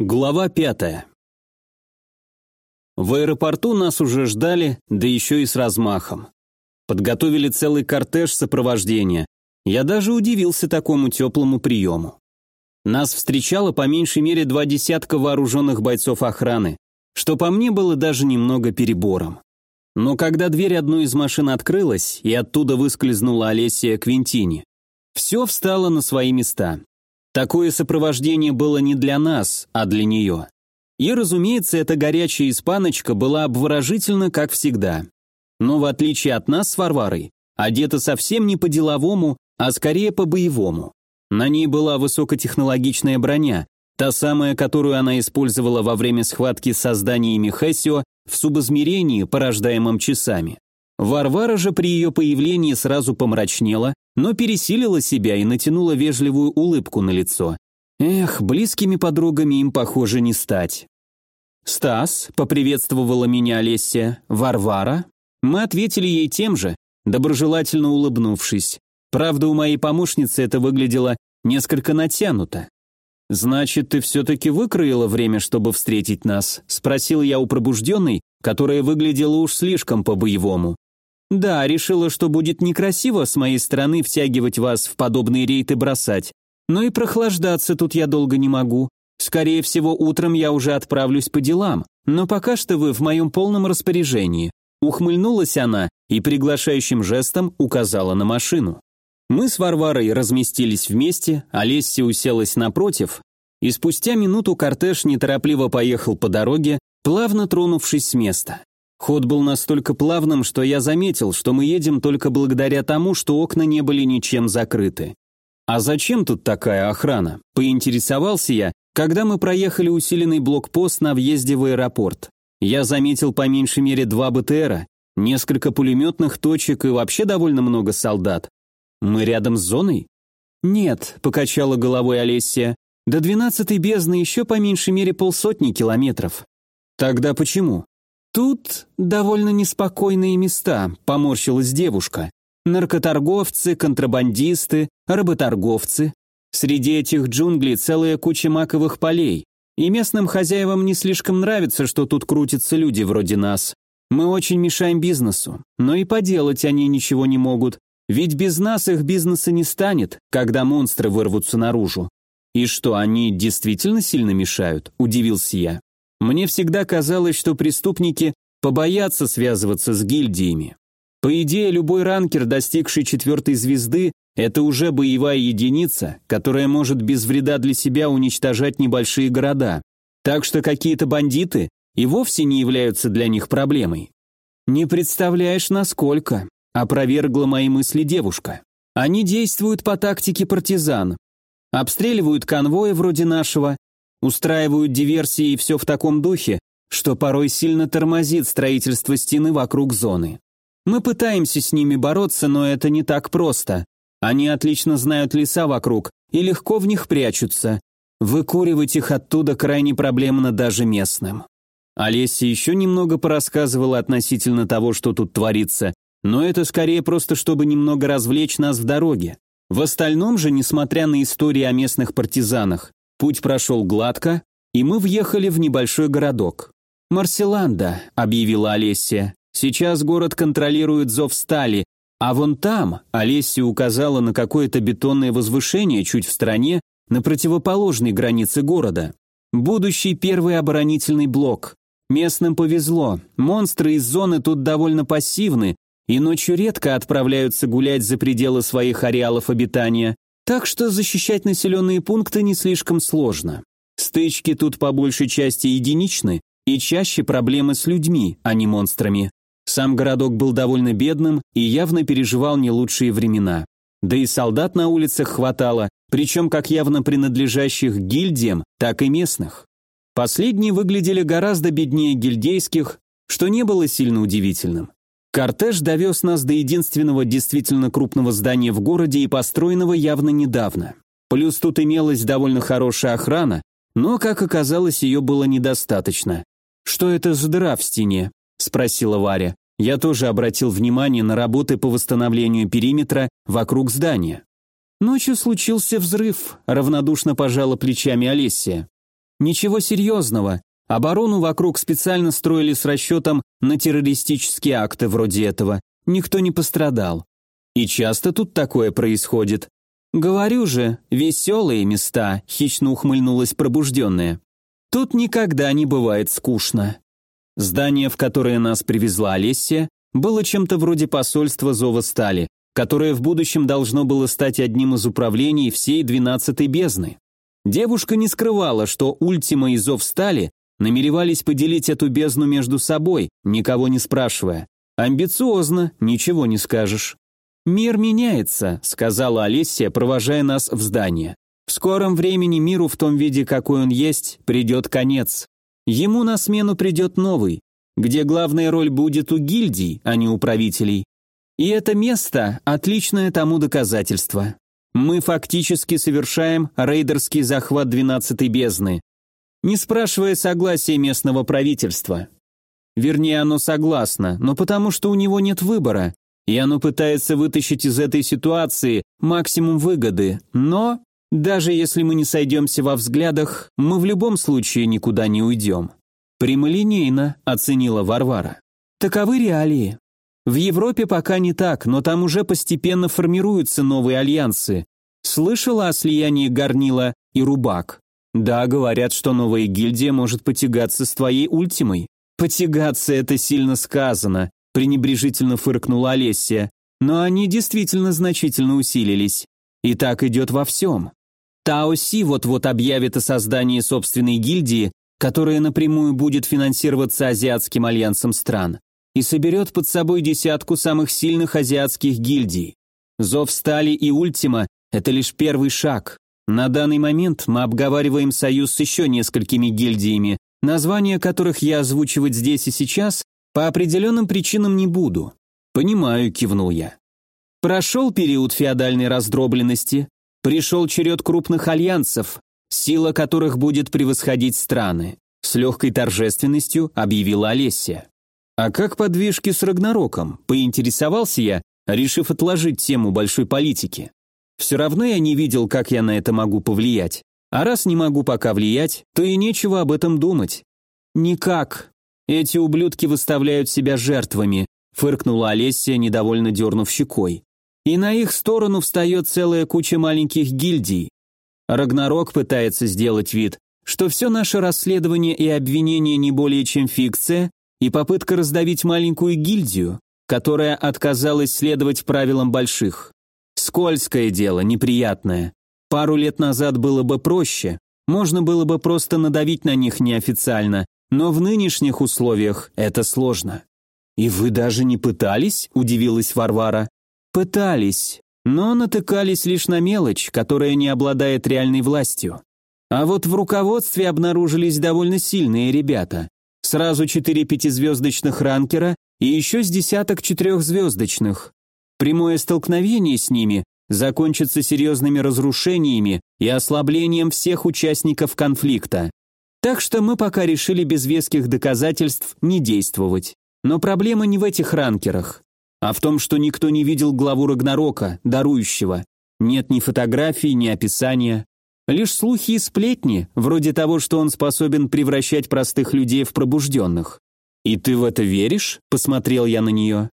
Глава пятая. В аэропорту нас уже ждали, да еще и с размахом. Подготовили целый кортеж сопровождения. Я даже удивился такому теплому приему. Нас встречало по меньшей мере два десятка вооруженных бойцов охраны, что по мне было даже немного перебором. Но когда дверь одной из машин открылась, и оттуда выскользнула Олесия Квинтини, все встало на свои места. Такое сопровождение было не для нас, а для нее. И, разумеется, эта горячая испаночка была обворожительна, как всегда. Но в отличие от нас с Варварой, одета совсем не по-деловому, а скорее по-боевому. На ней была высокотехнологичная броня, та самая, которую она использовала во время схватки с созданиями Хессио в субизмерении, порождаемом часами. Варвара же при ее появлении сразу помрачнела, но пересилила себя и натянула вежливую улыбку на лицо. Эх, близкими подругами им, похоже, не стать. «Стас», — поприветствовала меня Олеся, — «Варвара?» Мы ответили ей тем же, доброжелательно улыбнувшись. Правда, у моей помощницы это выглядело несколько натянуто. «Значит, ты все-таки выкроила время, чтобы встретить нас?» — спросил я у пробужденной, которая выглядела уж слишком по-боевому. Да, решила, что будет некрасиво с моей стороны втягивать вас в подобные рейды бросать. Но и прохлаждаться тут я долго не могу. Скорее всего, утром я уже отправлюсь по делам, но пока что вы в моем полном распоряжении». Ухмыльнулась она и приглашающим жестом указала на машину. Мы с Варварой разместились вместе, Олеся уселась напротив, и спустя минуту кортеж неторопливо поехал по дороге, плавно тронувшись с места. Ход был настолько плавным, что я заметил, что мы едем только благодаря тому, что окна не были ничем закрыты. А зачем тут такая охрана? Поинтересовался я, когда мы проехали усиленный блокпост на въезде в аэропорт. Я заметил по меньшей мере два БТРа, несколько пулеметных точек и вообще довольно много солдат. Мы рядом с зоной? Нет, покачала головой Олеся. До двенадцатой бездны еще по меньшей мере полсотни километров. Тогда почему? «Тут довольно неспокойные места», — поморщилась девушка. «Наркоторговцы, контрабандисты, работорговцы. Среди этих джунглей целая куча маковых полей. И местным хозяевам не слишком нравится, что тут крутятся люди вроде нас. Мы очень мешаем бизнесу, но и поделать они ничего не могут, ведь без нас их бизнеса не станет, когда монстры вырвутся наружу. И что, они действительно сильно мешают? Удивился я. Мне всегда казалось, что преступники побоятся связываться с гильдиями. По идее, любой ранкер, достигший четвертой звезды, это уже боевая единица, которая может без вреда для себя уничтожать небольшие города. Так что какие-то бандиты и вовсе не являются для них проблемой. «Не представляешь, насколько», — опровергла мои мысли девушка. «Они действуют по тактике партизан. Обстреливают конвои вроде нашего, устраивают диверсии и все в таком духе, что порой сильно тормозит строительство стены вокруг зоны. Мы пытаемся с ними бороться, но это не так просто. Они отлично знают леса вокруг и легко в них прячутся. Выкуривать их оттуда крайне проблемно даже местным. Олеся еще немного порассказывала относительно того, что тут творится, но это скорее просто, чтобы немного развлечь нас в дороге. В остальном же, несмотря на истории о местных партизанах, Путь прошел гладко, и мы въехали в небольшой городок. «Марселанда», — объявила Олеся. «Сейчас город контролирует зов стали, а вон там», — Олеся указала на какое-то бетонное возвышение чуть в стороне, на противоположной границе города. Будущий первый оборонительный блок. Местным повезло, монстры из зоны тут довольно пассивны и ночью редко отправляются гулять за пределы своих ареалов обитания, так что защищать населенные пункты не слишком сложно. Стычки тут по большей части единичны, и чаще проблемы с людьми, а не монстрами. Сам городок был довольно бедным и явно переживал не лучшие времена. Да и солдат на улицах хватало, причем как явно принадлежащих гильдиям, так и местных. Последние выглядели гораздо беднее гильдейских, что не было сильно удивительным. Кортеж довез нас до единственного действительно крупного здания в городе и построенного явно недавно. Плюс тут имелась довольно хорошая охрана, но, как оказалось, ее было недостаточно. «Что это за дыра в стене?» – спросила Варя. Я тоже обратил внимание на работы по восстановлению периметра вокруг здания. Ночью случился взрыв, равнодушно пожала плечами Олеся. Ничего серьезного. Оборону вокруг специально строили с расчетом на террористические акты вроде этого. Никто не пострадал. И часто тут такое происходит. Говорю же, веселые места, хищно ухмыльнулась пробужденная. Тут никогда не бывает скучно. Здание, в которое нас привезла Олеся, было чем-то вроде посольства Зова Стали, которое в будущем должно было стать одним из управлений всей двенадцатой бездны. Девушка не скрывала, что Ультима и Зов Стали намеревались поделить эту бездну между собой, никого не спрашивая. Амбициозно, ничего не скажешь. «Мир меняется», — сказала Олеся, провожая нас в здание. «В скором времени миру в том виде, какой он есть, придет конец. Ему на смену придет новый, где главная роль будет у гильдий, а не у правителей. И это место – отличное тому доказательство. Мы фактически совершаем рейдерский захват двенадцатой бездны, не спрашивая согласия местного правительства. Вернее, оно согласно, но потому что у него нет выбора, и оно пытается вытащить из этой ситуации максимум выгоды, но даже если мы не сойдемся во взглядах, мы в любом случае никуда не уйдем. Прямолинейно оценила Варвара. Таковы реалии. В Европе пока не так, но там уже постепенно формируются новые альянсы. Слышала о слиянии Горнила и Рубак? Да, говорят, что новая гильдия может потягаться с твоей ультимой. Потягаться это сильно сказано, пренебрежительно фыркнула Олеся. Но они действительно значительно усилились. И так идет во всем. Тао Си вот-вот объявит о создании собственной гильдии, которая напрямую будет финансироваться Азиатским альянсом стран и соберет под собой десятку самых сильных азиатских гильдий. Зов Стали и Ультима – это лишь первый шаг. На данный момент мы обговариваем союз с еще несколькими гильдиями, названия которых я озвучивать здесь и сейчас по определенным причинам не буду. «Понимаю», – кивнул я. Прошел период феодальной раздробленности, пришел черед крупных альянсов, сила которых будет превосходить страны», — с легкой торжественностью объявила Олеся. «А как подвижки с Рагнароком?» — поинтересовался я, решив отложить тему большой политики. Все равно я не видел, как я на это могу повлиять. А раз не могу пока влиять, то и нечего об этом думать. «Никак. Эти ублюдки выставляют себя жертвами», — фыркнула Олеся, недовольно дернув щекой. «И на их сторону встает целая куча маленьких гильдий, Рагнарок пытается сделать вид, что все наше расследование и обвинение не более чем фикция и попытка раздавить маленькую гильдию, которая отказалась следовать правилам больших. Скользкое дело, неприятное. Пару лет назад было бы проще, можно было бы просто надавить на них неофициально, но в нынешних условиях это сложно. «И вы даже не пытались?» – удивилась Варвара. «Пытались, но натыкались лишь на мелочь, которая не обладает реальной властью. А вот в руководстве обнаружились довольно сильные ребята. Сразу четыре пятизвездочных ранкера и еще с десяток четырехзвездочных. Прямое столкновение с ними закончится серьезными разрушениями и ослаблением всех участников конфликта. Так что мы пока решили без веских доказательств не действовать. Но проблема не в этих ранкерах а в том, что никто не видел главу Рагнарока, дарующего. Нет ни фотографий, ни описания. Лишь слухи и сплетни, вроде того, что он способен превращать простых людей в пробужденных. «И ты в это веришь?» – посмотрел я на нее.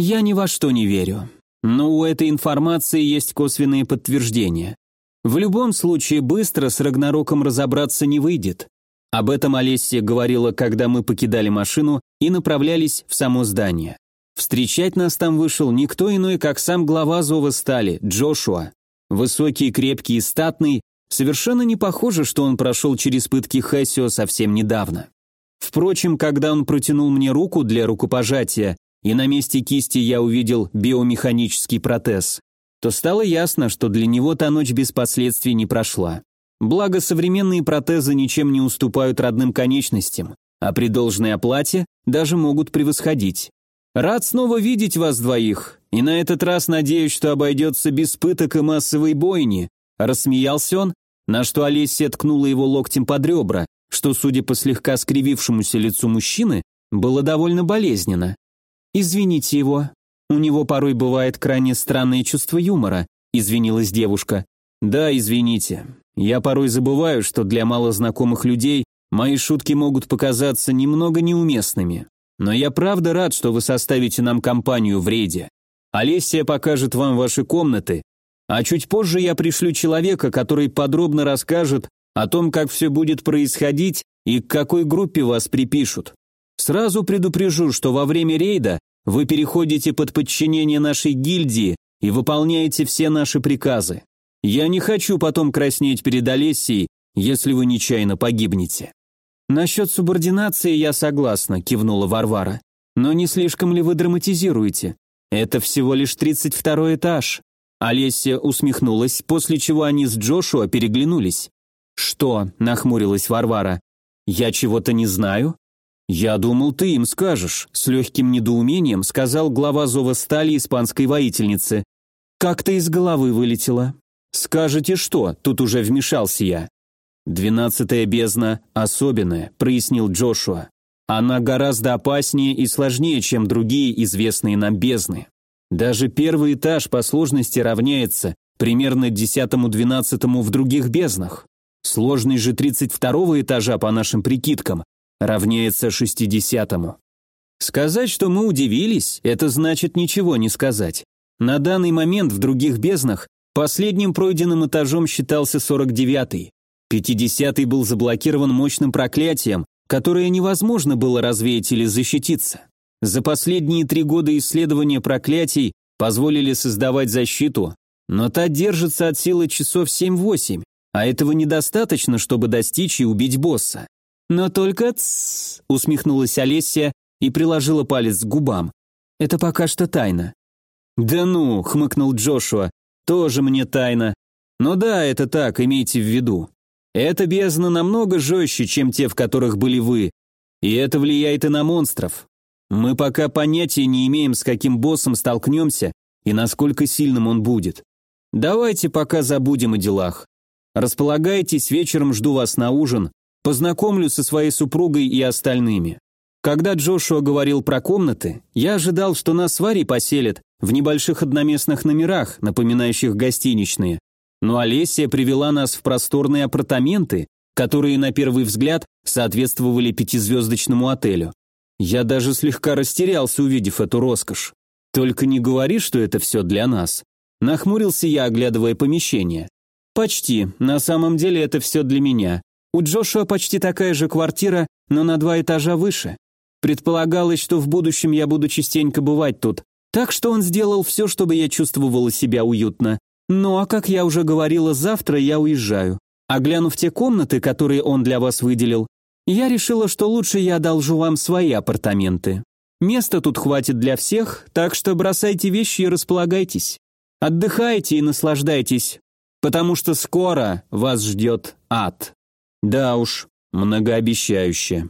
«Я ни во что не верю. Но у этой информации есть косвенные подтверждения. В любом случае, быстро с Рагнароком разобраться не выйдет. Об этом Олеся говорила, когда мы покидали машину и направлялись в само здание. Встречать нас там вышел никто иной, как сам глава Зова Стали, Джошуа. Высокий, крепкий и статный, совершенно не похоже, что он прошел через пытки Хэсио совсем недавно. Впрочем, когда он протянул мне руку для рукопожатия, и на месте кисти я увидел биомеханический протез, то стало ясно, что для него та ночь без последствий не прошла. Благо, современные протезы ничем не уступают родным конечностям, а при должной оплате даже могут превосходить. Рад снова видеть вас двоих, и на этот раз надеюсь, что обойдется без пыток и массовой бойни», рассмеялся он, на что Олеся ткнула его локтем под ребра, что, судя по слегка скривившемуся лицу мужчины, было довольно болезненно. «Извините его, у него порой бывает крайне странное чувство юмора», извинилась девушка. «Да, извините. Я порой забываю, что для малознакомых людей мои шутки могут показаться немного неуместными. Но я правда рад, что вы составите нам компанию в рейде. Олеся покажет вам ваши комнаты, а чуть позже я пришлю человека, который подробно расскажет о том, как все будет происходить и к какой группе вас припишут. Сразу предупрежу, что во время рейда вы переходите под подчинение нашей гильдии и выполняете все наши приказы. Я не хочу потом краснеть перед Олесией, если вы нечаянно погибнете». «Насчет субординации я согласна», – кивнула Варвара. «Но не слишком ли вы драматизируете? Это всего лишь тридцать второй этаж». Олеся усмехнулась, после чего они с Джошуа переглянулись. «Что?» – нахмурилась Варвара. «Я чего-то не знаю?» «Я думал, ты им скажешь», – с легким недоумением сказал глава зова стали испанской воительницы. «Как-то из головы вылетело». «Скажете что?» – тут уже вмешался я. «Двенадцатая бездна особенная», – прояснил Джошуа. «Она гораздо опаснее и сложнее, чем другие известные нам бездны. Даже первый этаж по сложности равняется примерно десятому-двенадцатому в других безднах. Сложный же тридцать второго этажа, по нашим прикидкам, равняется шестидесятому. Сказать, что мы удивились, это значит ничего не сказать. На данный момент в других безднах последним пройденным этажом считался 49-й. 50-й был заблокирован мощным проклятием, которое невозможно было развеять или защититься. За последние три года исследования проклятий позволили создавать защиту, но та держится от силы часов 7-8, а этого недостаточно, чтобы достичь и убить босса. «Но только тссс», — усмехнулась Олеся и приложила палец к губам. «Это пока что тайна». «Да ну», — хмыкнул Джошуа, — «тоже мне тайна. Но да, это так, имейте в виду. Эта бездна намного жестче, чем те, в которых были вы, и это влияет и на монстров. Мы пока понятия не имеем, с каким боссом столкнемся и насколько сильным он будет. Давайте пока забудем о делах. Располагайтесь, вечером жду вас на ужин, Познакомлю со своей супругой и остальными. Когда Джошуа говорил про комнаты, я ожидал, что нас с Варей поселят в небольших одноместных номерах, напоминающих гостиничные. Но Олеся привела нас в просторные апартаменты, которые на первый взгляд соответствовали пятизвездочному отелю. Я даже слегка растерялся, увидев эту роскошь. Только не говори, что это все для нас. Нахмурился я, оглядывая помещение. Почти. На самом деле это все для меня. У Джошуа почти такая же квартира, но на два этажа выше. Предполагалось, что в будущем я буду частенько бывать тут, так что он сделал все, чтобы я чувствовала себя уютно. Ну а как я уже говорила, завтра я уезжаю. А глянув те комнаты, которые он для вас выделил, я решила, что лучше я одолжу вам свои апартаменты. Места тут хватит для всех, так что бросайте вещи и располагайтесь. Отдыхайте и наслаждайтесь, потому что скоро вас ждет ад. Да уж, многообещающе.